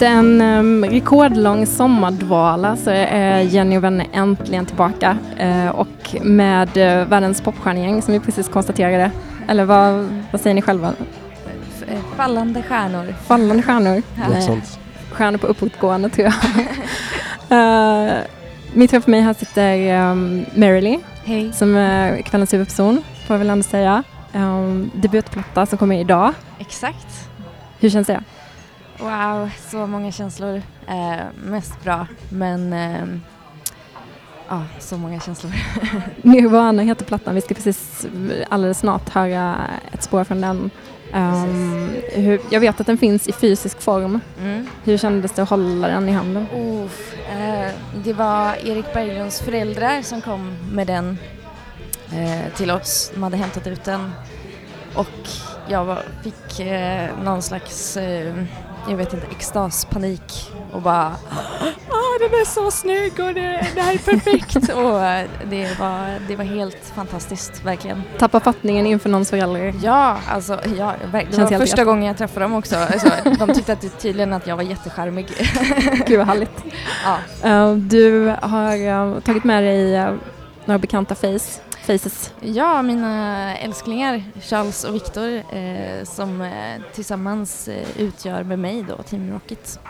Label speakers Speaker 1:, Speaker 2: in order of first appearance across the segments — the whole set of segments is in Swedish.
Speaker 1: Efter en um, rekordlång sommardvala så är Jenny och vänner äntligen tillbaka uh, och med uh, världens popstjärnegäng som vi precis konstaterade. Eller vad, vad säger ni själva?
Speaker 2: Fallande stjärnor.
Speaker 1: Fallande stjärnor.
Speaker 3: Något.
Speaker 1: Stjärnor på uppåtgående tror jag. uh, mitt framför mig här sitter um, Merrily
Speaker 2: Hej.
Speaker 1: som är kvällens huvudperson får jag väl ändå säga. Um, debutplatta som kommer idag.
Speaker 2: Exakt.
Speaker 1: Hur känns det?
Speaker 2: Wow, så många känslor. Eh, mest bra, men eh, ja, så många känslor.
Speaker 1: Nirvana heter plattan. Vi ska precis alldeles snart höra ett spår från den. Um, hur, jag vet att den finns i fysisk form.
Speaker 2: Mm.
Speaker 1: Hur kändes det att hålla den i handen?
Speaker 2: Uff, eh, det var Erik Berglunds föräldrar som kom med den eh, till oss. De hade hämtat ut den och jag var, fick eh, någon slags, eh, jag vet inte, extaspanik och bara ah, den är så snygg och det, det här är perfekt och eh, det var, det var helt fantastiskt, verkligen.
Speaker 1: Tappa fattningen inför någons förälder.
Speaker 2: Ja, alltså ja, det var första
Speaker 1: rätt.
Speaker 2: gången jag träffade dem också. Alltså, de tyckte att tydligen att jag var jättecharmig.
Speaker 1: Gud vad härligt.
Speaker 2: ja.
Speaker 1: Uh, du har uh, tagit med dig uh, några bekanta face, faces.
Speaker 2: Ja, mina älsklingar Charles och Viktor eh, som eh, tillsammans eh, utgör med mig då Team Rocket.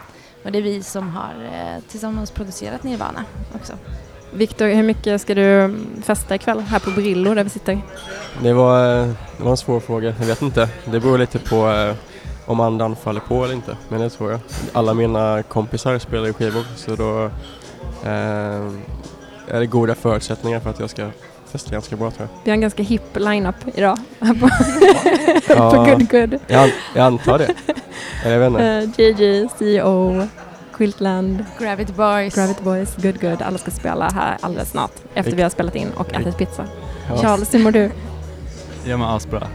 Speaker 2: Och det är vi som har eh, tillsammans producerat Nirvana också.
Speaker 1: Viktor, hur mycket ska du festa ikväll här på Brillo där vi sitter?
Speaker 3: Det var, eh, det var en svår fråga, jag vet inte. Det beror lite på eh, om andan faller på eller inte, men det tror jag. Alla mina kompisar spelar i skivor så då eh, är det goda förutsättningar för att jag ska festa ganska bra tror jag.
Speaker 1: Vi har en ganska hipp line-up idag på,
Speaker 3: Ja.
Speaker 1: på Good Good.
Speaker 3: Jag, an, jag antar det. Eller jag vet inte.
Speaker 1: Uh, JJ, CEO, Quiltland,
Speaker 2: Gravity Boys.
Speaker 1: Gravity Boys, Good Good. Alla ska spela här alldeles snart efter vi har spelat in och ätit pizza.
Speaker 3: Ja.
Speaker 1: Charles, hur mår du?
Speaker 4: Ja men asbra.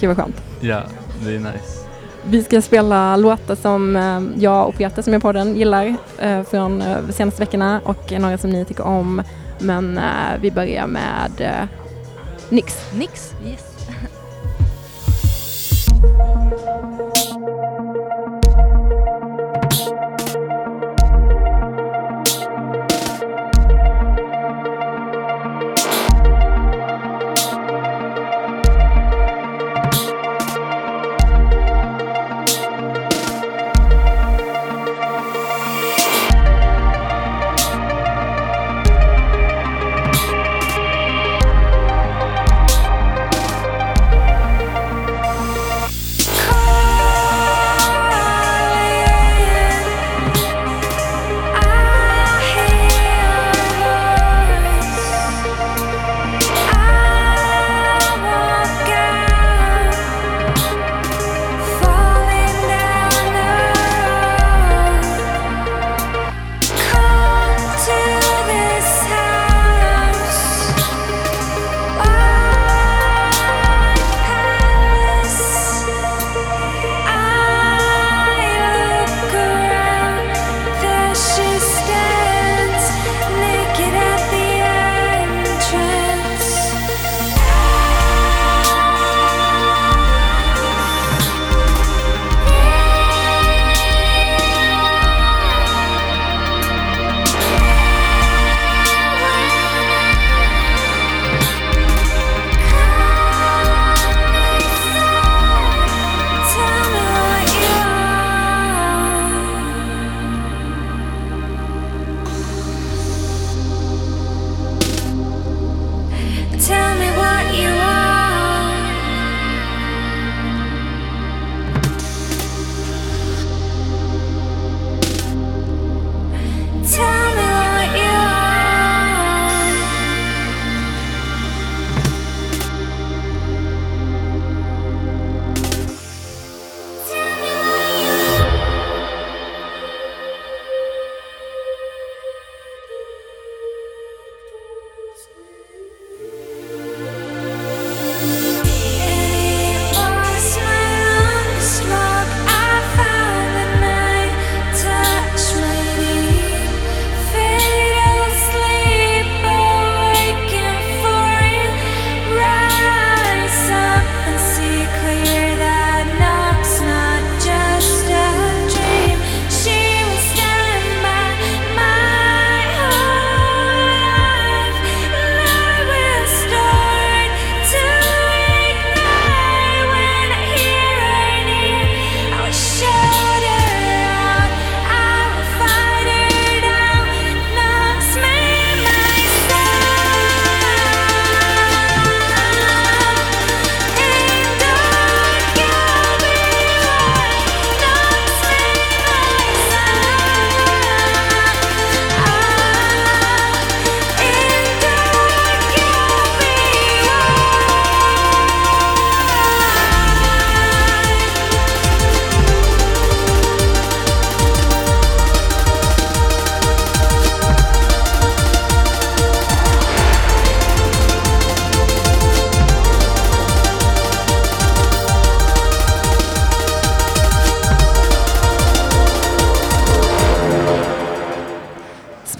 Speaker 1: Gud vad skönt.
Speaker 4: Ja, det är nice.
Speaker 1: Vi ska spela låtar som eh, jag och Peter som är på den gillar eh, från eh, de senaste veckorna och några som ni tycker om. Men eh, vi börjar med eh, Nix.
Speaker 2: Nix. Yes.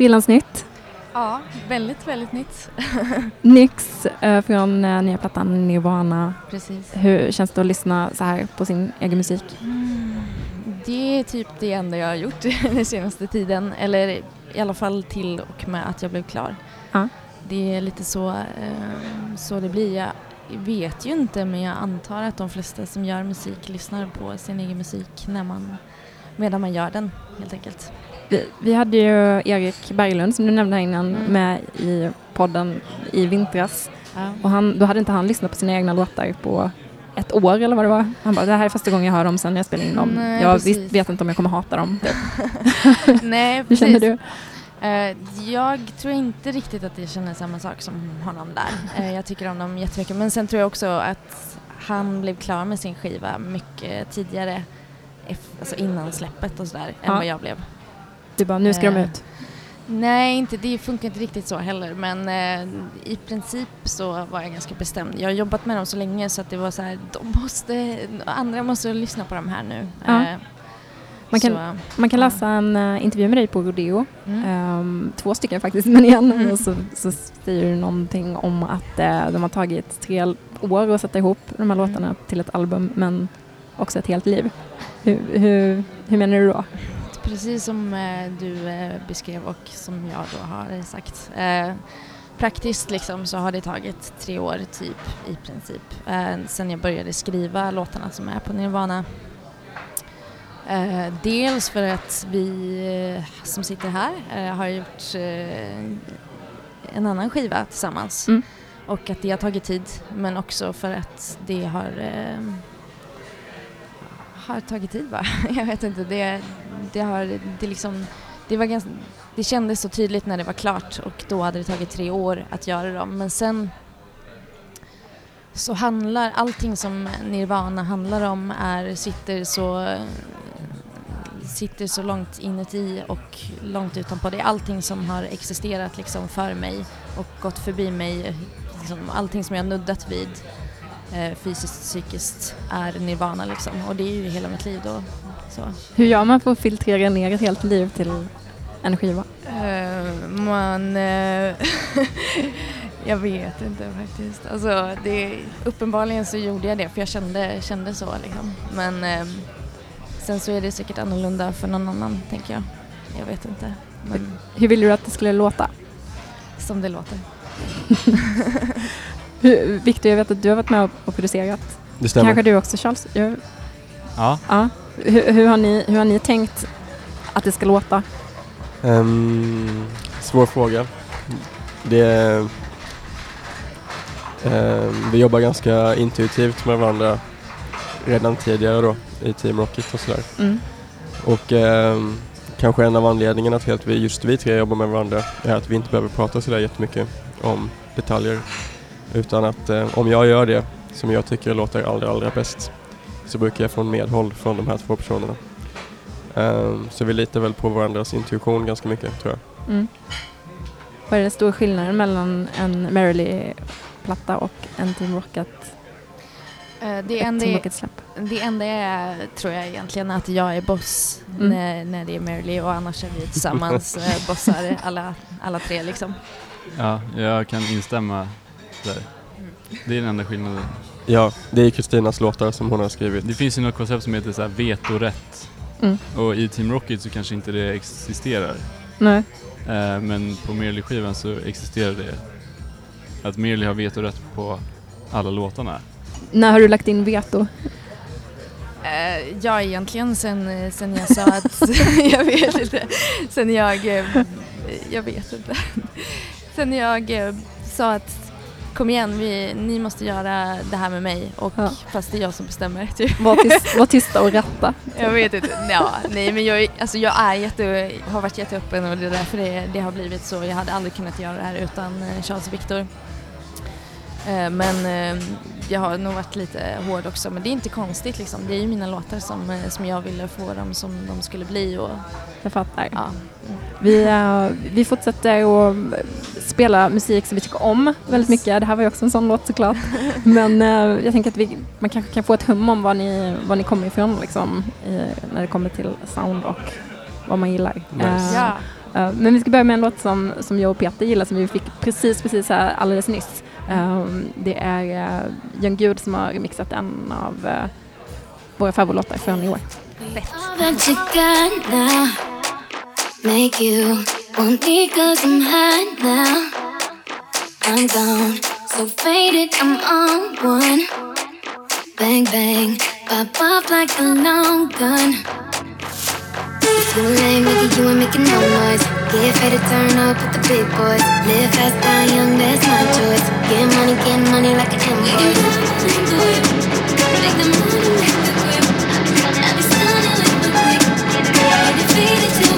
Speaker 1: sprillans nytt.
Speaker 2: Ja, väldigt, väldigt nytt.
Speaker 1: Nyx eh, från eh, nya plattan Nirvana.
Speaker 2: Precis.
Speaker 1: Hur känns det att lyssna så här på sin egen musik?
Speaker 2: Det är typ det enda jag har gjort den senaste tiden, eller i alla fall till och med att jag blev klar.
Speaker 1: Ja.
Speaker 2: Det är lite så, eh, så det blir. Jag vet ju inte men jag antar att de flesta som gör musik lyssnar på sin egen musik när man, medan man gör den helt enkelt.
Speaker 1: Vi, vi hade ju Erik Berglund som du nämnde här innan
Speaker 2: Mm.
Speaker 1: med i podden i vintras.
Speaker 2: Ja.
Speaker 1: Och han, då hade inte han lyssnat på sina egna låtar på ett år eller vad det var. Han bara, det här är första gången jag hör dem sen jag spelade in dem.
Speaker 2: Nej,
Speaker 1: jag
Speaker 2: precis.
Speaker 1: visst, vet inte om jag kommer hata dem. Typ.
Speaker 2: Nej,
Speaker 1: Hur känner du?
Speaker 2: Eh, jag tror inte riktigt att jag känner samma sak som honom där. Eh, jag tycker om dem jättemycket. Men sen tror jag också att han blev klar med sin skiva mycket tidigare, alltså innan släppet och sådär, än
Speaker 1: Ja.
Speaker 2: vad jag blev.
Speaker 1: Du bara, nu ska de
Speaker 2: Eh,
Speaker 1: ut.
Speaker 2: Nej, inte, det funkar inte riktigt så heller. Men eh, i princip så var jag ganska bestämd. Jag har jobbat med dem så länge så att det var så här, de måste, andra måste lyssna på dem här nu.
Speaker 1: Ja.
Speaker 2: Eh,
Speaker 1: Man kan,
Speaker 2: så,
Speaker 1: man kan läsa en eh, intervju med dig på Rodeo.
Speaker 2: mm.
Speaker 1: Ehm, två stycken faktiskt, men igen.
Speaker 2: Mm.
Speaker 1: Och så, så säger du någonting om att eh, de har tagit tre år att sätta ihop de här
Speaker 2: Mm.
Speaker 1: låtarna till ett album, men också ett helt liv. Hur, hur, hur menar du då?
Speaker 2: Precis som eh, du eh, beskrev och som jag då har sagt. Eh, praktiskt liksom så har det tagit tre år typ i princip. Eh, sen jag började skriva låtarna som är på Nirvana. Dels för att vi som sitter här har gjort en annan skiva tillsammans.
Speaker 1: Mm.
Speaker 2: Och att det har tagit tid men också för att det har har tagit tid bara. Jag vet inte. Det, det har, det liksom, det var ganska, det kändes så tydligt när det var klart och då hade det tagit tre år att göra dem. Men sen så handlar allting som Nirvana handlar om är, sitter så sitter så långt inuti och långt utanpå. Det är allting som har existerat liksom för mig och gått förbi mig. Liksom allting som jag nuddat vid fysiskt, psykiskt är nirvana liksom. Och det är ju hela mitt liv då. Så.
Speaker 1: Hur gör man för att filtrera ner ett helt liv till en skiva?
Speaker 2: Eh, man... eh, jag vet inte faktiskt. Alltså, det, uppenbarligen så gjorde jag det för jag kände, kände så liksom. Men eh, sen så är det säkert annorlunda för någon annan tänker jag. Jag vet inte. Men
Speaker 1: Hur ville du att det skulle låta?
Speaker 2: som det låter.
Speaker 1: Victor, jag vet att du har varit med och producerat.
Speaker 3: Det stämmer.
Speaker 1: Kanske du också Charles? Ja.
Speaker 4: Ja,
Speaker 1: ja. Hur, hur, har ni, hur har ni tänkt att det ska låta?
Speaker 3: Ehm, svår fråga. Det, ehm, vi jobbar ganska intuitivt med varandra redan tidigare då i Team Rocket och sådär.
Speaker 1: Mm.
Speaker 3: Och ehm, kanske en av anledningarna till att vi, just vi tre jobbar med varandra är att vi inte behöver prata sådär jättemycket om detaljer. Utan att eh, om jag gör det som jag tycker låter allra, allra bäst så brukar jag få en medhåll från de här två personerna. Ehm, så vi litar väl på varandras intuition ganska mycket tror jag.
Speaker 1: Mm. Vad är den stora skillnaden mellan en Merrily-platta och en Team Rocket,
Speaker 2: Eh, det, enda
Speaker 1: Team
Speaker 2: är,
Speaker 1: Rocket-släpp?
Speaker 2: det enda är, tror jag egentligen, att jag är boss
Speaker 1: Mm.
Speaker 2: när, när det är Merrily och annars är vi tillsammans eh, bossar alla, alla tre liksom.
Speaker 4: ja, jag kan instämma där. Det är den enda skillnaden.
Speaker 3: Ja, det är Kristinas låtar som hon har skrivit.
Speaker 4: Det finns ju något koncept som heter så här vetorätt.
Speaker 1: Mm.
Speaker 4: Och i Team Rocket så kanske inte det existerar.
Speaker 1: Nej.
Speaker 4: Eh, men på Merely-skivan så existerar det. Att Merely har vetorätt på alla låtarna.
Speaker 1: När har du lagt in veto?
Speaker 2: Eh, ja, egentligen sen, eh, sen jag sa att, jag vet inte, sen jag, eh, jag vet inte. Sen jag sa att kom igen, vi, ni måste göra det här med mig och
Speaker 1: Ja.
Speaker 2: fast det är jag som bestämmer. Typ.
Speaker 1: Var, tyst, var tysta och ratta.
Speaker 2: Jag vet inte. Ja, nej, men jag, alltså jag är jätte, har varit jätteöppen och det är därför det, det har blivit så. Jag hade aldrig kunnat göra det här utan eh, Charles och Victor. Eh, Men eh, jag har nog varit lite hård också, men det är inte konstigt liksom. Det är ju mina låtar som, eh, som jag ville få dem som de skulle bli och
Speaker 1: Jag fattar.
Speaker 2: ja.
Speaker 1: Vi, vi fortsätter att spela musik som vi tycker om väldigt mycket. Det här var ju också en sån låt såklart. Men jag tänker att vi, man kanske kan få ett hum om var ni, var ni kommer ifrån liksom, i, när det kommer till sound och vad man gillar.
Speaker 3: Nice.
Speaker 2: Ja.
Speaker 1: eh, men vi ska börja med en låt som, som jag och Peter gillar som vi fick precis, precis här alldeles nyss. Ehm, det är uh, Jan Gud som har remixat en av uh, våra favoritlåtar från i år.
Speaker 5: All ah. make you want me cause I'm now. I'm gone, so faded, I'm on one. Bang, bang, pop off like a long gun. Too late, making you and making no noise. Get ready to turn up with the big boys. Live fast, die young, that's my choice. Get money, get money like an invoice. Make the money, make the grip. I'll be stunning like the quick. Get it faded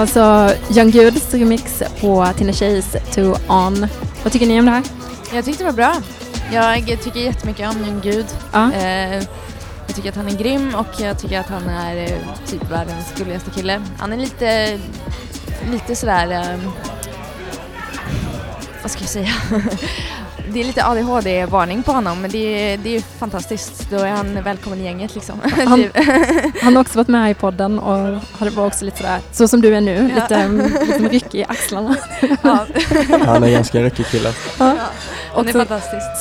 Speaker 1: var alltså Young Goods remix på Tina Tjejs To On. Vad tycker ni om det här?
Speaker 2: Jag tyckte det var bra. Jag tycker jättemycket om Jon Gud.
Speaker 1: Ja.
Speaker 2: Eh, jag tycker att han är grym och jag tycker att han är eh, typ världens gulligaste kille. Han är lite, lite sådär, eh, vad ska jag säga? Det är lite ADHD-varning på honom men det är, det är fantastiskt. Då är han välkommen i gänget liksom.
Speaker 1: Han-. Han har också varit med i podden och det var också lite sådär, så som du är nu,
Speaker 2: Ja.
Speaker 1: lite liksom ryckig i axlarna.
Speaker 2: ja.
Speaker 3: Han är ganska ryckig kille.
Speaker 1: Ja. Också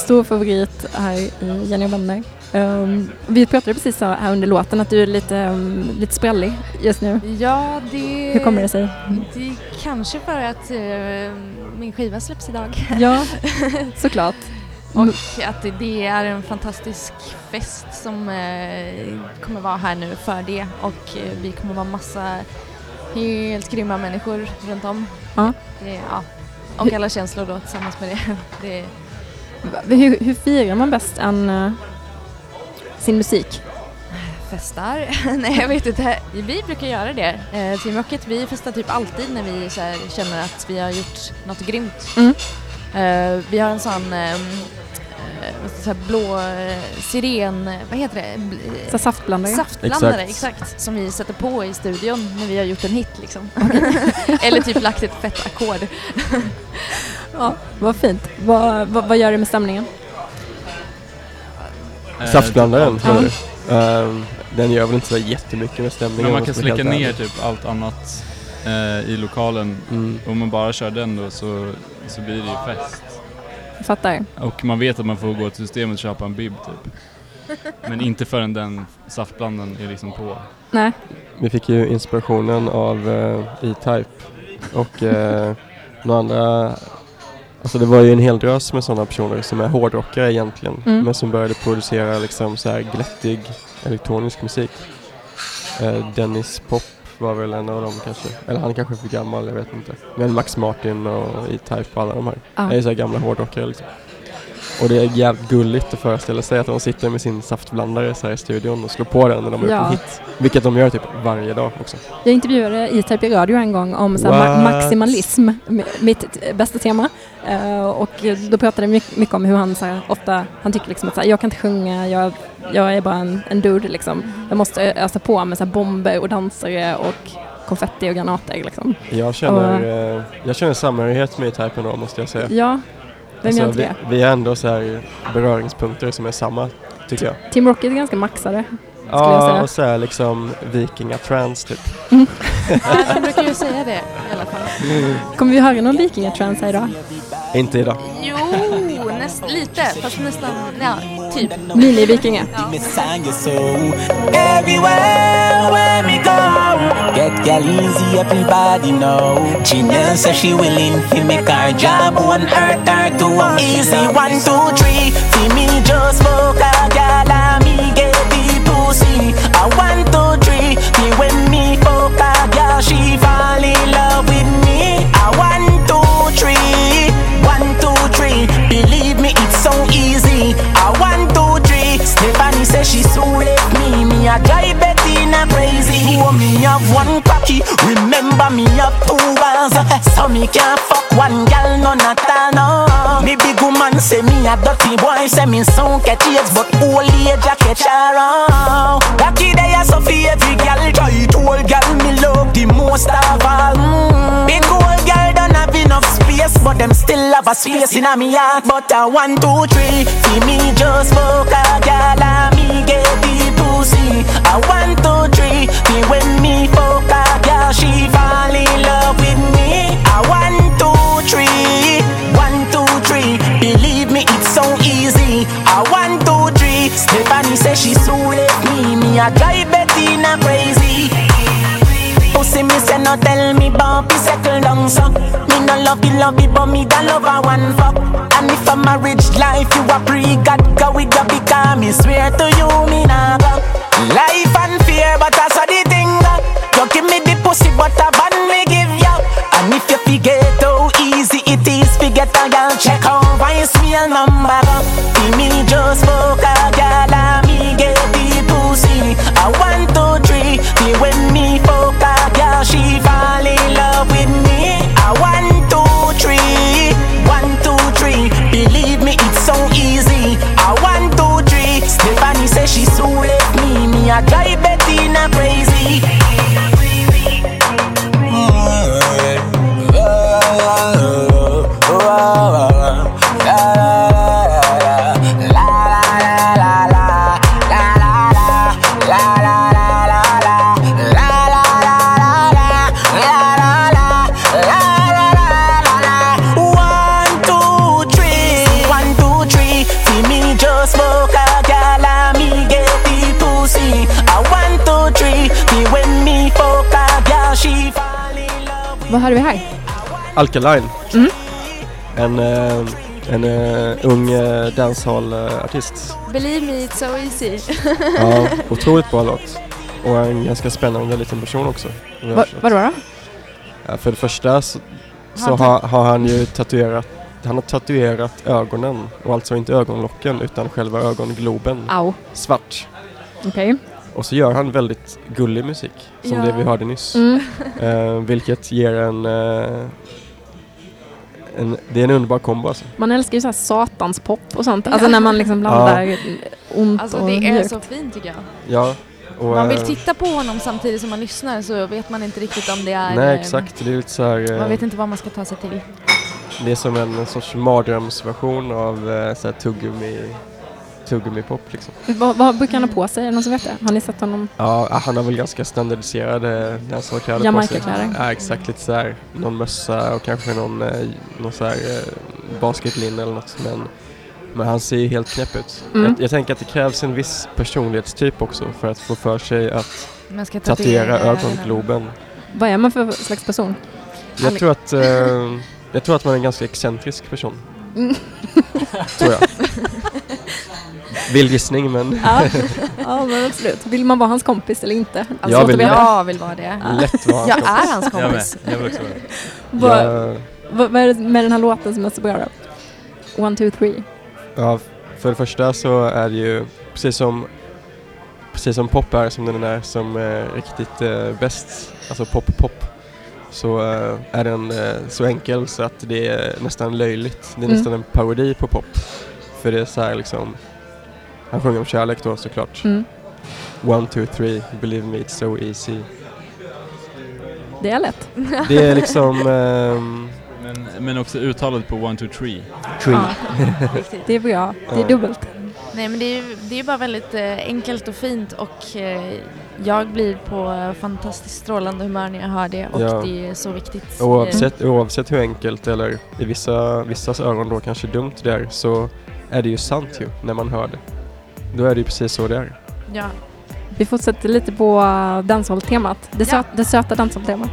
Speaker 1: stor favorit här i Jenny och vänner. Um, vi pratade precis så här under låten att du är lite, um, lite sprallig just nu.
Speaker 2: Ja, det...
Speaker 1: Hur kommer det sig?
Speaker 2: Det är kanske för att eh, min skiva släpps idag.
Speaker 1: Ja, såklart.
Speaker 2: Och att det- är en fantastisk fest som eh, kommer vara här nu för det och eh, vi kommer vara massa helt grymma människor runt om.
Speaker 1: Ja.
Speaker 2: Det, ja. Och alla känslor då tillsammans med det. det
Speaker 1: Hur, hur firar man bäst en, uh, sin musik?
Speaker 2: festar? Nej jag vet inte. Vi brukar göra det. Eh, Team Rocket vi festar typ alltid när vi känner att vi har gjort något grymt.
Speaker 1: Mm.
Speaker 2: Eh, vi har en sån eh, säga, blå eh, siren, vad heter det?
Speaker 1: Så saftblandare?
Speaker 2: Saftblandare,
Speaker 3: Exakt.
Speaker 2: exakt. Som vi sätter på i studion när vi har gjort en hit liksom. Eller typ lagt ett fett ackord.
Speaker 1: Ja, vad fint. Vad, vad, vad gör det med stämningen?
Speaker 4: Eh,
Speaker 3: Saftblandaren,
Speaker 1: Ja.
Speaker 3: menar du? Ehm, den gör väl inte så jättemycket med stämningen.
Speaker 4: Men man kan
Speaker 3: helt
Speaker 4: ner typ allt annat eh, i lokalen.
Speaker 3: Mm.
Speaker 4: Om man bara kör den då så, så blir det ju fest.
Speaker 1: Fattar.
Speaker 4: Och man vet att man får gå till systemet och köpa en bib typ. Men inte förrän den saftblandaren är liksom på.
Speaker 1: Nej,
Speaker 3: Vi fick ju inspirationen av eh, E-Type och eh, några andra Alltså det var ju en hel drös med sådana personer som är hårdrockare egentligen
Speaker 1: Mm.
Speaker 3: men som började producera liksom så här glättig elektronisk musik. Eh, Dennis Pop var väl en av dem kanske. Eller han kanske är för gammal, jag vet inte. Men Max Martin och E-Type och alla de här.
Speaker 1: Ja.
Speaker 3: Det är så här gamla hårdrockare liksom. Och det är jävligt gulligt att föreställa sig att de sitter med sin saftblandare så här i studion och slår på den när de har gjort
Speaker 1: Ja.
Speaker 3: en hit. Vilket de gör typ varje dag också.
Speaker 1: jag intervjuade i radio en gång om så ma- maximalism, mitt bästa tema. Eh, och då pratade vi mycket, mycket om hur han så här, ofta, han tycker liksom att så här, jag kan inte sjunga, jag, jag är bara en, en dude liksom. Jag måste ösa på med så här, bomber och dansare och konfetti och granater liksom.
Speaker 3: Jag känner, eh, jag känner samhörighet med E-Type ändå måste jag säga.
Speaker 1: Ja, vem gör inte
Speaker 3: vi,
Speaker 1: det?
Speaker 3: vi är ändå så här beröringspunkter som är samma, tycker jag.
Speaker 1: Team Rocket är ganska maxade. jag
Speaker 3: Ja,
Speaker 1: säga.
Speaker 3: och så här liksom vikingatrans typ.
Speaker 2: Ja, de brukar ju säga det i alla fall.
Speaker 1: Kommer vi höra någon vikingatrans här idag?
Speaker 3: Inte idag.
Speaker 2: Jo, näst, lite. Fast nästan, ja, typ.
Speaker 1: Mini-vikingar.
Speaker 6: Me Get gal easy, everybody know. Genius says she willing to make our job on earth her to one. Easy one two three. See me just smoke a gal and me get the pussy. I one two three. See when me fuck a gal, she fall Oh, me have one cocky. Remember me have two balls. So me can't fuck one gal, no not all, no. Me big woman say me a dirty boy. Say me sound catch age, but old age a catch around. Lucky day so fi every gal try to old gal me love the most of all. Mm. Big old gal don't have enough space, but them still have a space in a me heart. But a one, two, three, see me just fuck a gal and me get the pussy. A one, two, three, see when me fuck a gal, she fall in love with me. A one, two, three, one, two, three. Believe me, it's so easy. A one, two, three. Stephanie says she so left me. Me a drive Bettina crazy. Pussy me say no tell me bumpy settle down so Me no love you love but me da love a one fuck And if a marriage life you a pre God go with the because me swear to you me nah go Life check out
Speaker 1: Vad hörde vi här?
Speaker 3: Alkaline.
Speaker 1: Mm.
Speaker 3: En, eh, en eh, ung uh, dancehall-artist.
Speaker 2: Believe me, it's so easy.
Speaker 3: Ja, otroligt bra låt. Och en ganska spännande liten person också.
Speaker 1: Va, vadå då?
Speaker 3: Ja, för det första så, så har, har han ju tatuerat han har tatuerat ögonen och alltså inte ögonlocken utan själva ögongloben
Speaker 1: Au.
Speaker 3: svart.
Speaker 1: Okej.
Speaker 3: Och så gör han väldigt gullig musik som
Speaker 2: Ja.
Speaker 3: det vi hörde nyss.
Speaker 1: Mm.
Speaker 3: Eh, vilket ger en, eh, en... Det är en underbar kombo alltså.
Speaker 1: Man älskar ju så här satans pop och sånt. Alltså när man liksom blandar ont
Speaker 2: Alltså
Speaker 1: och
Speaker 2: det är
Speaker 1: mjukt.
Speaker 2: så fint tycker jag.
Speaker 3: Ja. Och,
Speaker 2: Man vill
Speaker 3: eh,
Speaker 2: titta på honom samtidigt som man lyssnar så vet man inte riktigt om det är...
Speaker 3: Nej exakt, det är lite så här,
Speaker 2: Man vet inte vad man ska ta sig till.
Speaker 3: Det är som en, en sorts mardrömsversion av så här tuggummi tuggummi-pop liksom.
Speaker 1: Vad, vad brukar han ha på sig? Är det någon som vet det? Har ni sett honom?
Speaker 3: Ja, han har väl ganska standardiserade dansarkläder på sig. Ja, exakt. Lite så här, någon mössa och kanske någon, eh, någon så här eh, basketlinne eller något. Men, men han ser ju helt knäpp ut.
Speaker 1: Mm.
Speaker 3: Jag, jag tänker att det krävs en viss personlighetstyp också för att få för sig att
Speaker 2: Man ska
Speaker 3: tatuera
Speaker 2: ögonen.
Speaker 3: ögongloben.
Speaker 1: Vad är man för slags person?
Speaker 3: Jag tror att, eh, jag tror att man är en ganska excentrisk person.
Speaker 1: Mm.
Speaker 3: Tror jag. Vild gissning men
Speaker 1: Ja, ja men absolut. Vill man vara hans kompis eller inte?
Speaker 3: Jag
Speaker 1: svårt
Speaker 3: vill.
Speaker 2: Jag vill vara det.
Speaker 3: lätt vara hans
Speaker 2: Jag
Speaker 3: kompis.
Speaker 2: är hans
Speaker 4: Jag med.
Speaker 2: kompis.
Speaker 4: Jag vill också vara det.
Speaker 1: Vad,
Speaker 3: Jag-
Speaker 1: är det med den här låten som är så bra då? One, two, three.
Speaker 3: Ja, för det första så är det ju precis som, precis som pop är som den är som eh, riktigt eh, bäst, alltså pop-pop, så eh, är den eh, så enkel så att det är nästan löjligt. Det är
Speaker 1: Mm.
Speaker 3: nästan en parodi på pop. För det är så här liksom, han sjunger om kärlek då såklart.
Speaker 1: Mm.
Speaker 3: One, two, three, believe me it's so easy.
Speaker 1: Det är lätt.
Speaker 3: Det är liksom, ehm,
Speaker 4: Men, men också uttalet på one, two, three.
Speaker 3: tree.
Speaker 1: Ja,
Speaker 2: Riktigt.
Speaker 1: det är bra. Det är
Speaker 3: Ja.
Speaker 1: dubbelt.
Speaker 2: Nej men det är, det är bara väldigt eh, enkelt och fint och eh, jag blir på fantastiskt strålande humör när jag hör det och
Speaker 3: Ja.
Speaker 2: det är så viktigt.
Speaker 3: Oavsett, oavsett hur enkelt eller i vissa, vissas öron då kanske dumt det är så är det ju sant ju när man hör det. Då är det ju precis så det är.
Speaker 2: Ja.
Speaker 1: Vi fortsätter lite på dancehall-temat. Det,
Speaker 2: Ja.
Speaker 1: söt, det söta dancehall-temat.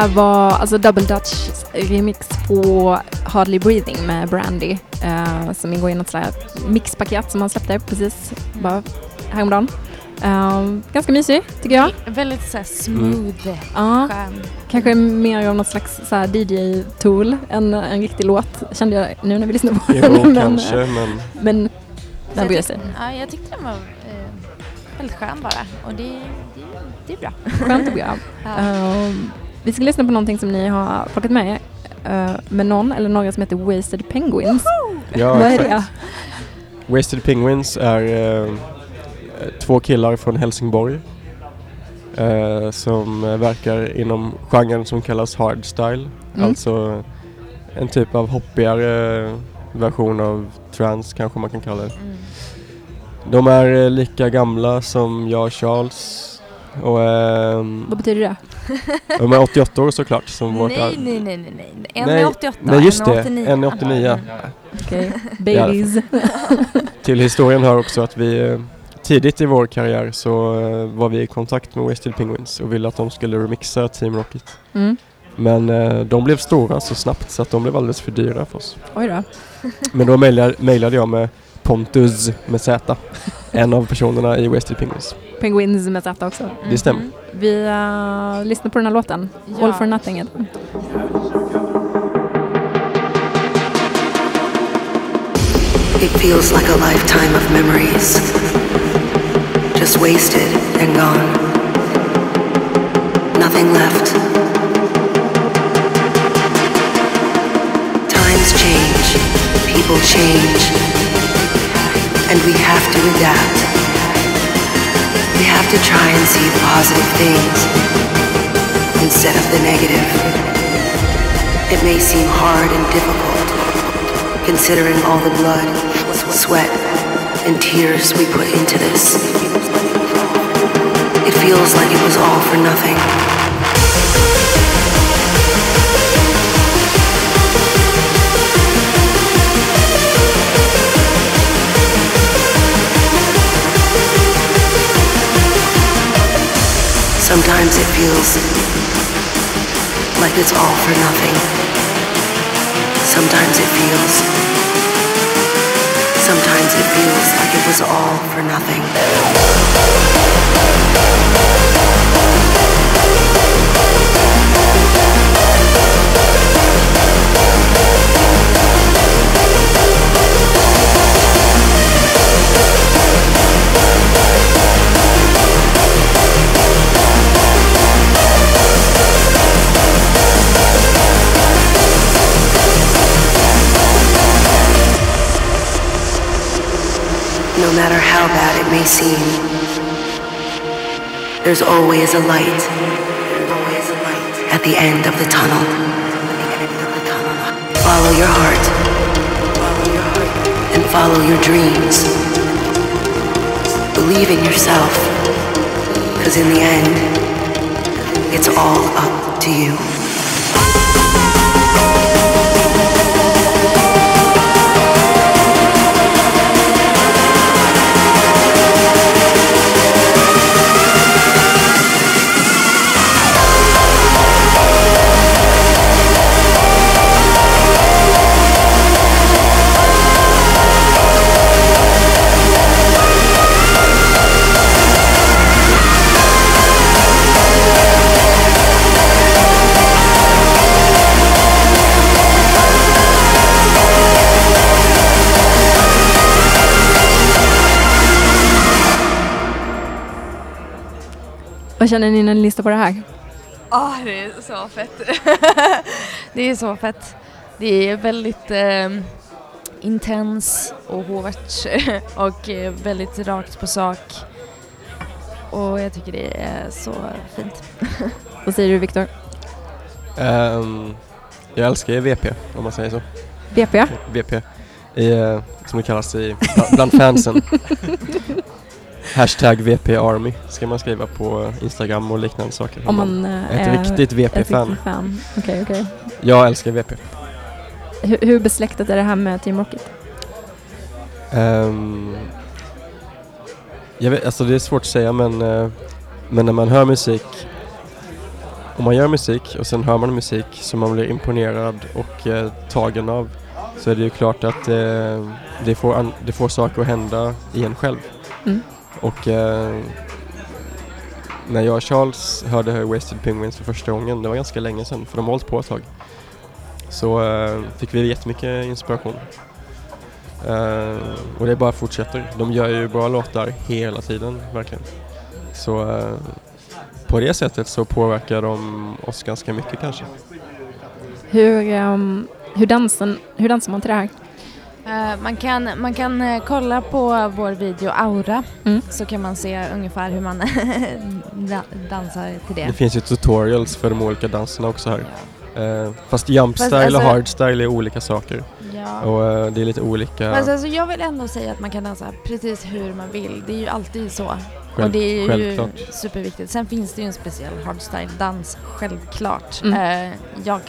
Speaker 1: Här var alltså Double Dutch remix på Hardly Breathing med Brandy eh, som ingår i något sånt här mixpaket som han släppte precis bara häromdagen. Eh, ganska mysig tycker jag.
Speaker 2: Väldigt så här, smooth,
Speaker 1: Ja,
Speaker 2: skön.
Speaker 1: kanske mer av något slags DJ-tool än en riktig låt kände jag nu när vi lyssnade på
Speaker 3: Jo,
Speaker 1: den. men,
Speaker 3: kanske, men
Speaker 1: men
Speaker 2: Så
Speaker 1: den
Speaker 2: jag
Speaker 1: bryr
Speaker 2: tyck-
Speaker 1: sig.
Speaker 2: Ja, jag tyckte den var eh, väldigt skön bara och det, det, det är bra.
Speaker 1: Skönt och bra.
Speaker 2: Ja.
Speaker 1: Eh, vi ska lyssna på någonting som ni har plockat med eh, med någon eller några som heter Wasted Penguins.
Speaker 3: ja,
Speaker 1: Vad är det?
Speaker 3: Wasted Penguins är eh, två killar från Helsingborg eh, som verkar inom genren som kallas hardstyle.
Speaker 1: Mm.
Speaker 3: Alltså en typ av hoppigare version av trance kanske man kan kalla det.
Speaker 2: Mm.
Speaker 3: De är lika gamla som jag och Charles. Och ehm,
Speaker 1: Vad betyder det?
Speaker 3: De är 88 år såklart som vårt
Speaker 2: Nej, nej, nej, nej, nej. En
Speaker 3: Nej,
Speaker 2: är 88,
Speaker 3: Nej just
Speaker 2: en är
Speaker 3: det,
Speaker 2: 89.
Speaker 3: en är 89.
Speaker 1: Okej, babies.
Speaker 3: Till historien hör också att vi eh, tidigt i vår karriär så eh, var vi i kontakt med Wasted Penguins och ville att de skulle remixa Team Rocket.
Speaker 1: Mm.
Speaker 3: Men eh, de blev stora så snabbt så att de blev alldeles för dyra för oss.
Speaker 1: Oj då.
Speaker 3: Men då mejlade jag med Pontus med Z, en av personerna i Wasted Penguins.
Speaker 1: Penguins med Z också.
Speaker 3: Det stämmer.
Speaker 1: Vi uh, lyssnar på den här låten.
Speaker 2: Ja.
Speaker 1: All for nothing. den.
Speaker 7: It feels like a lifetime of memories. Just wasted and gone. Nothing left. Times change. People change. And we have to adapt. We have to try and see the positive things instead of the negative. It may seem hard and difficult considering all the blood, sweat, and tears we put into this. It feels like it was all for nothing. Sometimes it feels like it's all for nothing. Sometimes it feels. Sometimes it feels like it was all for nothing. Matter how bad it may seem, there's always a light at the end of the tunnel. Follow your heart and follow your dreams. Believe in yourself, because in the end, it's all up to you.
Speaker 1: Vad känner ni när ni lyssnar på det här?
Speaker 2: Ah, det är så fett. det är så fett. Det är väldigt eh, intens och hårt och eh, väldigt rakt på sak. Och jag tycker det är så fint.
Speaker 1: Vad säger du Viktor?
Speaker 3: Ehm, jag älskar ju VP om man säger så.
Speaker 1: BP?
Speaker 3: VP. I, eh, som det kallas i, bland- bland fansen. Hashtag VP Army ska man skriva på Instagram och liknande saker.
Speaker 1: Om man eh,
Speaker 3: ett
Speaker 1: är
Speaker 3: riktigt
Speaker 1: ett
Speaker 3: VP-fan.
Speaker 1: riktigt fan. Okej, okej.
Speaker 3: Jag älskar VP.
Speaker 1: Hur, hur besläktat är det här med Team Rocket?
Speaker 3: Ehm, jag vet, alltså det är svårt att säga men, eh, men när man hör musik om man gör musik och sen hör man musik som man blir imponerad och eh, tagen av så är det ju klart att eh, det, får det får saker att hända i en själv.
Speaker 1: Mm.
Speaker 3: Och eh, när jag och Charles hörde Wasted Penguins för första gången, det var ganska länge sedan för de har hållit på ett tag, så eh, fick vi jättemycket inspiration. Eh, och det bara fortsätter. De gör ju bra låtar hela tiden, verkligen. Så eh, på det sättet så påverkar de oss ganska mycket kanske.
Speaker 1: Hur, um, hur, dansen, hur dansar man till det här?
Speaker 2: Eh, man kan, man kan eh, kolla på vår video Aura
Speaker 1: Mm.
Speaker 2: så kan man se ungefär hur man da- dansar till det.
Speaker 3: Det finns ju tutorials för de olika danserna också här. Eh, fast jumpstyle
Speaker 2: Fast alltså-
Speaker 3: och hardstyle är olika saker.
Speaker 2: Ja.
Speaker 3: Och det är lite olika.
Speaker 2: Men alltså, jag vill ändå säga att man kan dansa precis hur man vill. Det är ju alltid så.
Speaker 3: Själv-
Speaker 2: och det är ju
Speaker 3: självklart.
Speaker 2: superviktigt. Sen finns det ju en speciell hardstyle-dans, självklart.
Speaker 8: Mm.
Speaker 2: Jag,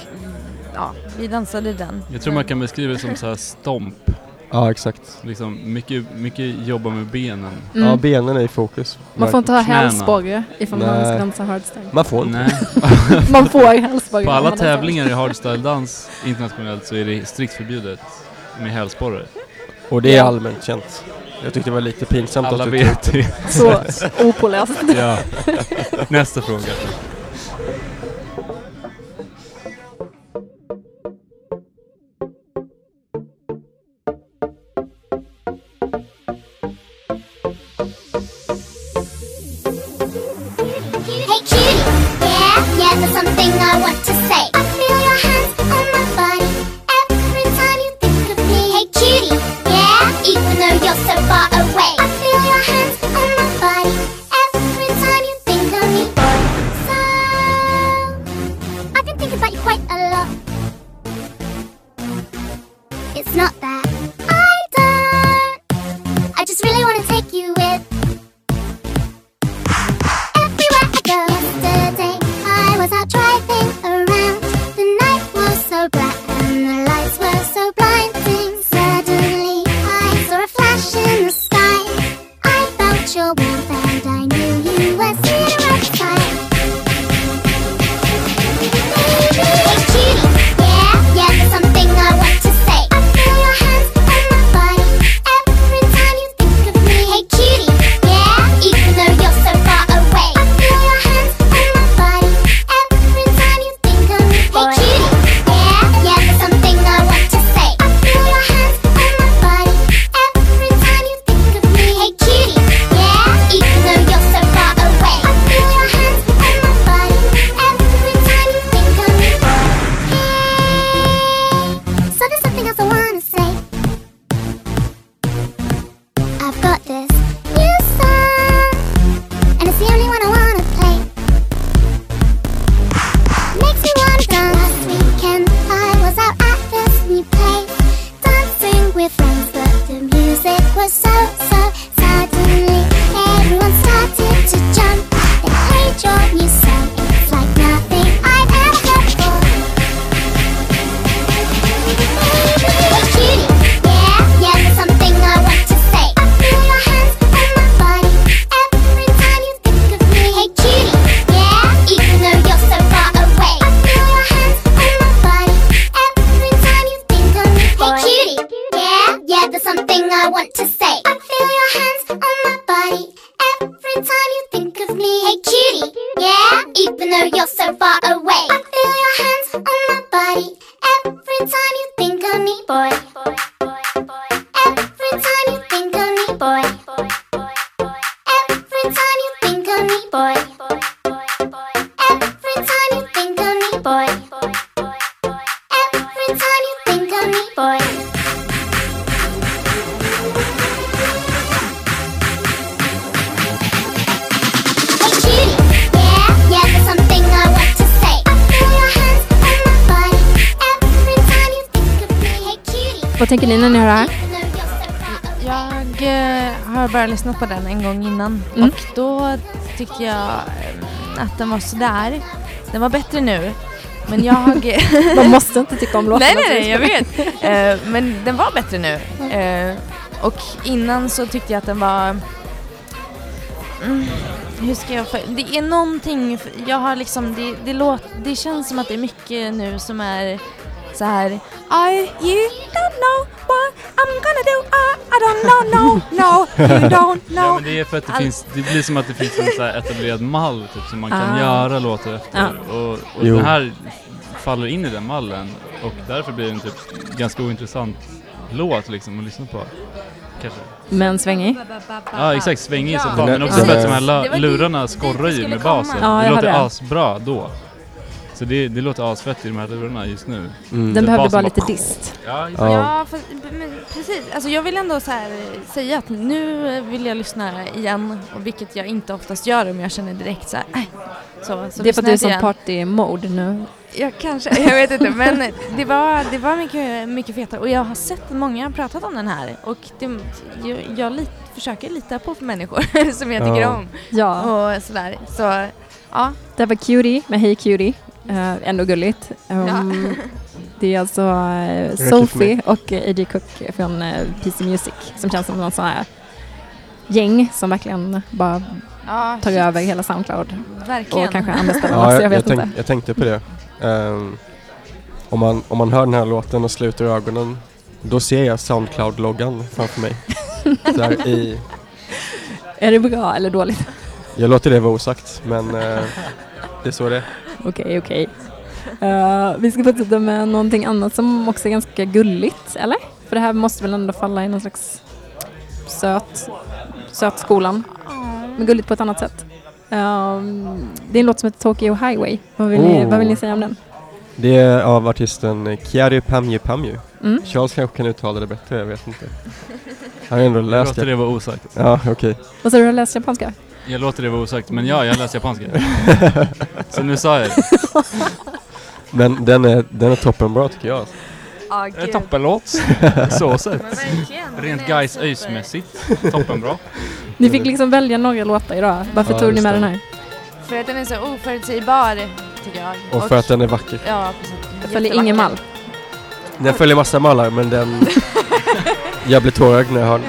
Speaker 2: ja, vi dansade den.
Speaker 4: Jag tror man kan beskriva det som så här stomp.
Speaker 3: Ja, exakt.
Speaker 4: Liksom mycket, mycket jobba med benen.
Speaker 8: Mm.
Speaker 3: Ja, benen är i fokus.
Speaker 8: man får inte ha
Speaker 4: knäna.
Speaker 8: ifall man
Speaker 3: Nej.
Speaker 8: ska dansa hardstyle.
Speaker 3: Man får inte.
Speaker 4: Nej.
Speaker 8: Man får hälsporre.
Speaker 4: På alla
Speaker 8: man
Speaker 4: tävlingar i hardstyle-dans internationellt så är det strikt förbjudet med hälsporre.
Speaker 3: Och det är allmänt känt. Jag tyckte det var lite pinsamt
Speaker 4: Alla
Speaker 3: att du
Speaker 4: vet det.
Speaker 8: Så opåläst.
Speaker 4: Ja. Nästa fråga.
Speaker 8: Power. Tänker ni när ni hör det här?
Speaker 2: Jag eh, har bara lyssnat på den en gång innan
Speaker 8: Mm.
Speaker 2: och då tyckte jag eh, att den var sådär. Den var bättre nu. Men jag...
Speaker 8: Man måste inte tycka om låtarna.
Speaker 2: nej, nej, nej, jag vet. Eh, men den var bättre nu. Eh, och innan så tyckte jag att den var... Mm, hur ska jag... För, det är någonting... Jag har liksom... Det, det, låt, det känns som att det är mycket nu som är så här. I, you don't know what I'm gonna do. I, I don't know, no, no, you don't
Speaker 4: Ja,
Speaker 2: know.
Speaker 4: men det är för att det, finns, det blir som att det finns en så här etablerad mall typ, som man kan
Speaker 8: Ah.
Speaker 4: göra låtar efter.
Speaker 8: Ja.
Speaker 4: Och, och den här faller in i den mallen och därför blir det en typ ganska ointressant låt liksom att lyssna på. Kanske.
Speaker 8: Men svängig.
Speaker 4: Ja exakt, svängig som
Speaker 2: Ja.
Speaker 4: fan.
Speaker 3: Men
Speaker 4: också för att de här lurarna skorrar ju med basen.
Speaker 8: Ja,
Speaker 4: det låter asbra då. Så det, det låter asfett i de här lurarna just nu.
Speaker 3: Mm.
Speaker 8: Den behövde bara
Speaker 4: bara-
Speaker 8: lite dist.
Speaker 4: Ja,
Speaker 3: Ja.
Speaker 2: Ja, för, men precis. Alltså jag vill ändå så här säga att nu vill jag lyssna igen, och vilket jag inte oftast gör om jag känner direkt så här, "Äh." så, så
Speaker 8: Det är för att du är som party-mode nu.
Speaker 2: Jag kanske, jag vet inte, men det var, det var mycket, mycket fetare och jag har sett många pratat om den här och det, jag, jag lit, försöker lita på människor som jag tycker
Speaker 3: Ja.
Speaker 2: om
Speaker 1: Ja,
Speaker 2: och sådär. Så ja,
Speaker 1: det var Cutie med Hey Cutie. Uh, ändå gulligt. Um, Det är alltså
Speaker 3: för
Speaker 1: Sophie och eh, A.J. Cook från eh, PC Music som känns som någon sån här gäng som verkligen bara
Speaker 2: ja
Speaker 1: tar över hela Soundcloud
Speaker 2: verkligen.
Speaker 1: och kanske andra ställen
Speaker 3: Ja,
Speaker 1: också,
Speaker 3: jag,
Speaker 1: jag vet
Speaker 3: jag,
Speaker 1: inte.
Speaker 3: tänk, jag tänkte på det. Ehm, om, man, om man hör den här låten och sluter ögonen, då ser jag Soundcloud-loggan framför mig. Där i,
Speaker 1: Är det bra eller dåligt?
Speaker 3: jag låter det vara osagt, men det är så det är.
Speaker 1: Okej, okej. Eh, vi ska fortsätta med någonting annat som också är ganska gulligt, eller? För det här måste väl ändå falla i någon slags söt, sötskolan. Men gulligt på ett annat sätt. Ehm, det är en låt som heter Tokyo Highway. Vad vill, ni,
Speaker 3: Oh.
Speaker 1: vad vill ni säga om den?
Speaker 3: Det är av artisten Kiari Pamju Pamju.
Speaker 1: Mm.
Speaker 3: Charles kanske kan uttala det bättre, jag vet inte. Han har ändå
Speaker 4: Jag
Speaker 3: läst
Speaker 4: låter
Speaker 3: det.
Speaker 4: vara osagt.
Speaker 3: Ja, okej.
Speaker 1: Vad sa du, du har läst japanska?
Speaker 4: Jag låter det vara osagt, men ja, jag läser japanska. Så nu sa jag det.
Speaker 3: Men den är, den är toppenbra tycker jag.
Speaker 2: Ja,
Speaker 4: Det är toppenlåt. Så sett.
Speaker 2: verkligen.
Speaker 4: Rent guys öjsmässigt. Toppenbra.
Speaker 1: Ni fick liksom välja några låtar idag. Varför
Speaker 3: Ja,
Speaker 1: tog ni
Speaker 3: just
Speaker 1: med
Speaker 3: det.
Speaker 1: den här?
Speaker 2: För att den är så oförutsägbar, tycker jag.
Speaker 3: Och för att den är vacker.
Speaker 2: Ja, precis.
Speaker 1: Jag följer ingen mall.
Speaker 3: Den följer massa mallar men den... jag blir tårögd när jag hör den.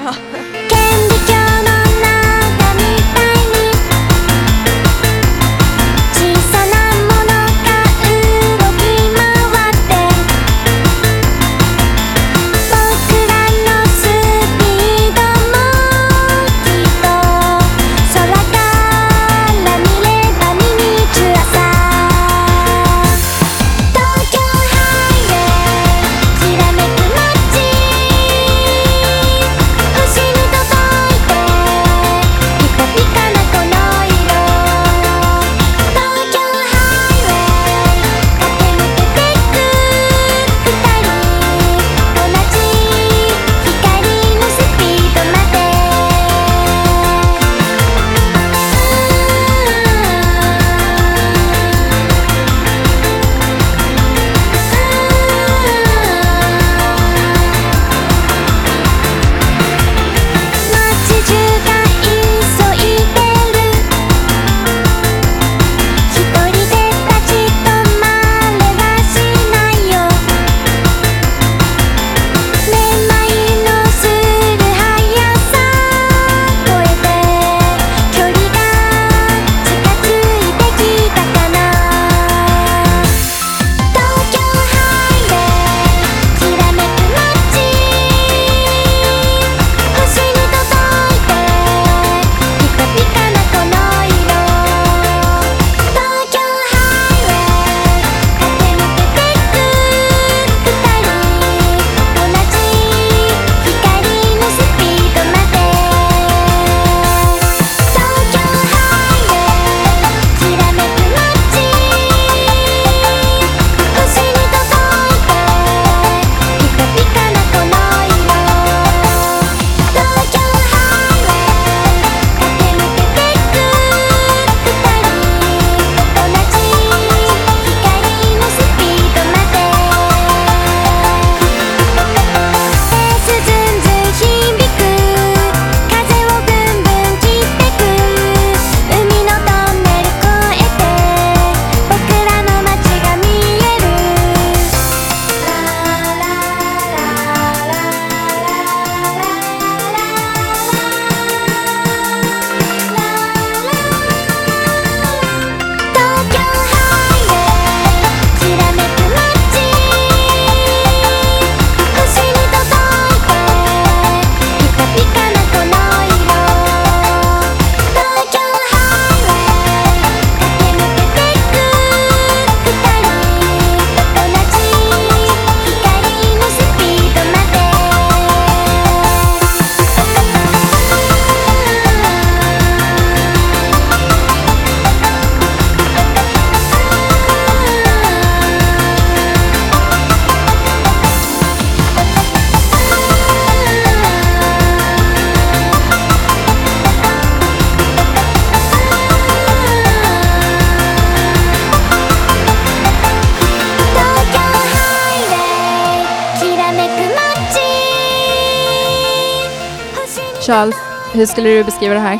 Speaker 1: Charles, hur skulle du beskriva det här?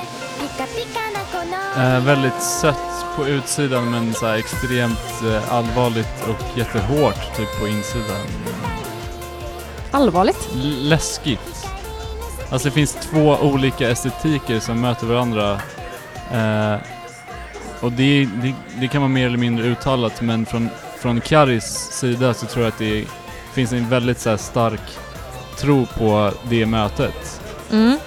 Speaker 4: Eh, väldigt sött på utsidan men så extremt eh, allvarligt och jättehårt typ på insidan.
Speaker 1: Allvarligt?
Speaker 4: L- läskigt. Alltså det finns två olika estetiker som möter varandra. Eh, och det, det, det kan vara mer eller mindre uttalat men från, från Karis sida så tror jag att det finns en väldigt så stark tro på det mötet.
Speaker 1: Mm.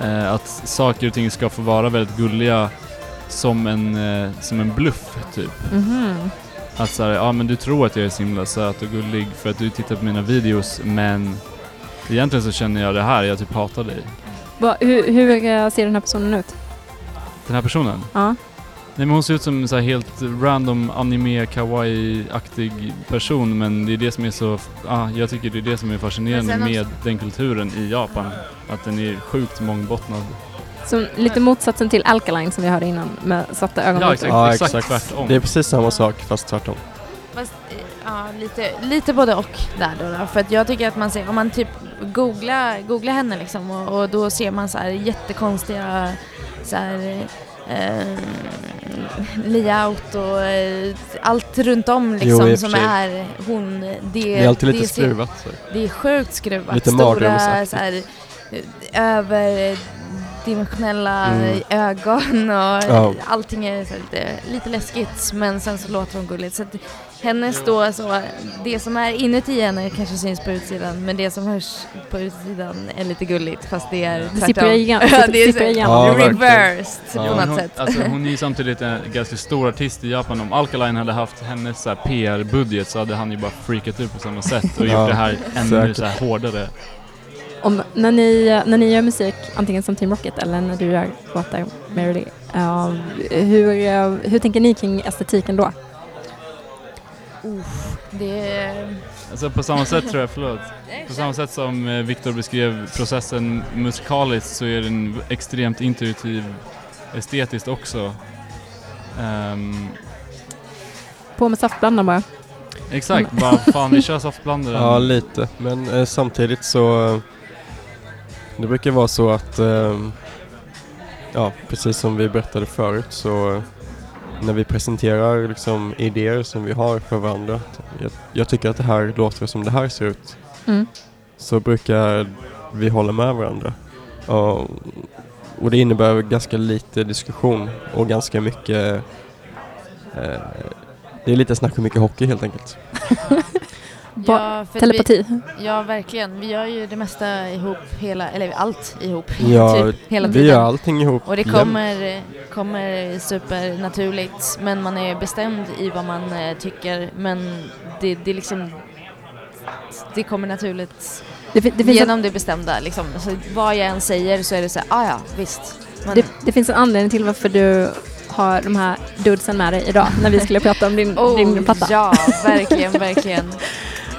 Speaker 4: Eh, att saker och ting ska få vara väldigt gulliga som en, eh, som en bluff typ.
Speaker 1: Mhm.
Speaker 4: Att såhär, ja men du tror att jag är så himla söt och gullig för att du tittar på mina videos men egentligen så känner jag det här, jag typ hatar dig.
Speaker 1: Va, hur, hur ser den här personen ut?
Speaker 4: Den här personen?
Speaker 1: Ja.
Speaker 4: Nej men hon ser ut som en så här helt random anime kawaii-aktig person men det är det som är så, ah, jag tycker det är det som är fascinerande med den kulturen i Japan. Att den är sjukt mångbottnad.
Speaker 1: Som lite motsatsen till Alkaline som vi hörde innan med svarta ögon.
Speaker 4: Ja exakt,
Speaker 3: Ja,
Speaker 4: exakt,
Speaker 3: exakt.
Speaker 4: tvärtom.
Speaker 3: Det är precis samma sak fast tvärtom.
Speaker 2: Fast, eh, ja, lite, lite både och där då, då. För att jag tycker att man ser, om man typ googlar, googlar henne liksom och, och då ser man så här jättekonstiga så här, eh, layout och eh, allt runt om liksom
Speaker 3: Jo,
Speaker 2: som är hon. Det,
Speaker 3: Det är alltid lite
Speaker 2: det ser-
Speaker 3: skruvat. Så.
Speaker 2: Det är sjukt skruvat.
Speaker 3: Lite
Speaker 2: Stora
Speaker 3: mardrömsaktigt.
Speaker 2: så här, eh, överdimensionella
Speaker 3: Mm.
Speaker 2: ögon och
Speaker 3: Ja.
Speaker 2: allting är så här lite, lite läskigt men sen så låter hon gulligt. Så att hennes då så, det som är inuti henne kanske syns på utsidan men det som hörs på utsidan är lite gulligt fast det är
Speaker 1: Det sipprar igen.
Speaker 2: Det är så-
Speaker 1: igen.
Speaker 3: Ja,
Speaker 2: reversed
Speaker 3: Ja.
Speaker 2: på något
Speaker 4: hon,
Speaker 2: sätt.
Speaker 4: alltså, hon är ju samtidigt en ganska stor artist i Japan. Om Alkaline hade haft hennes PR-budget så hade han ju bara freakat ut på samma sätt och
Speaker 3: Ja,
Speaker 4: gjort det här ännu så här hårdare.
Speaker 1: Om, när, ni, när ni gör musik, antingen som Team Rocket eller när du gör låtar, Mary uh, hur, eh, hur tänker ni kring estetiken då?
Speaker 2: Det är...
Speaker 4: Alltså på samma sätt tror jag, förlåt. På samma sätt som eh, Viktor beskrev processen musikaliskt så är den extremt intuitiv estetiskt också. Ehm,
Speaker 1: På med saftblandaren bara.
Speaker 4: exakt, bara fan vi kör saftblandaren.
Speaker 3: Ja, lite. Men eh, samtidigt så... eh, Det brukar vara så att... Eh, ja, precis som vi berättade förut så... När vi presenterar liksom idéer som vi har för varandra. Jag, jag tycker att det här låter som det här ser ut.
Speaker 1: Mm.
Speaker 3: Så brukar vi hålla med varandra. Och, och det innebär ganska lite diskussion och ganska mycket... Eh, det är lite snack om mycket hockey helt enkelt.
Speaker 2: Ja,
Speaker 1: telepati.
Speaker 2: Vi, ja, verkligen. Vi gör ju det mesta ihop, hela, eller allt ihop.
Speaker 3: Ja,
Speaker 2: typ, hela
Speaker 3: vi
Speaker 2: tiden.
Speaker 3: gör allting ihop.
Speaker 2: Och det kommer, kommer supernaturligt, men man är bestämd i vad man eh, tycker. Men det, det är liksom, det kommer naturligt
Speaker 1: Det, det, finns en,
Speaker 2: genom det bestämda. Liksom. Så vad jag än säger så är det så här, ah ja, visst. Men,
Speaker 1: det, det finns en anledning till varför du har de här dudesen med dig idag när vi skulle prata om din,
Speaker 2: oh,
Speaker 1: din platta.
Speaker 2: ja, verkligen, verkligen.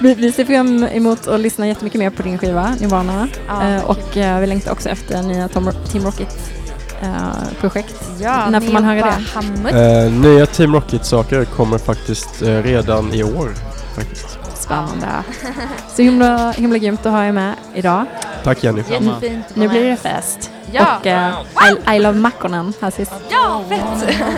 Speaker 1: Vi, vi ser fram emot att lyssna jättemycket mer på din skiva, Nirvana.
Speaker 2: Ja,
Speaker 1: Eh, och eh, vi längtar också efter nya Tom, Team Rocket-projekt.
Speaker 2: Ja,
Speaker 1: När får man höra det?
Speaker 3: Eh, nya Team Rocket-saker kommer faktiskt eh, redan i år. Faktiskt.
Speaker 1: Spännande. Så himla, himla grymt att ha er med idag.
Speaker 3: Tack Jenny.
Speaker 2: Jättefint. att
Speaker 1: Nu blir det fest.
Speaker 2: Ja.
Speaker 1: Och I, I Love Mackonen här sist.
Speaker 2: Ja, fett!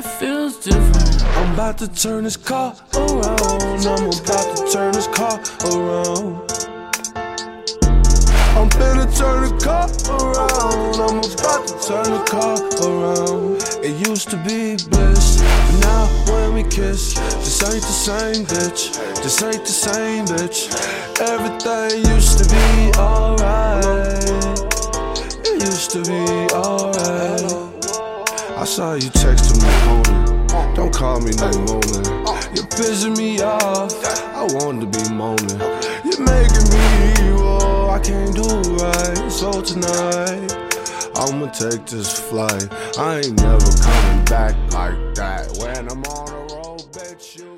Speaker 9: It feels different. I'm about to turn this car around. I'm about to turn this car around. I'm finna turn the car around. I'm about to turn the car around. It used to be bliss, but now when we kiss, this ain't the same bitch. This ain't the same bitch. Everything used to be alright. It used to be alright. I saw you texting my phone. Don't call me no moment. You're pissing me off. I want to be moaning. You're making me evil. I can't do right. So tonight, I'ma take this flight. I ain't never coming back like that. When I'm on the road, bitch, you.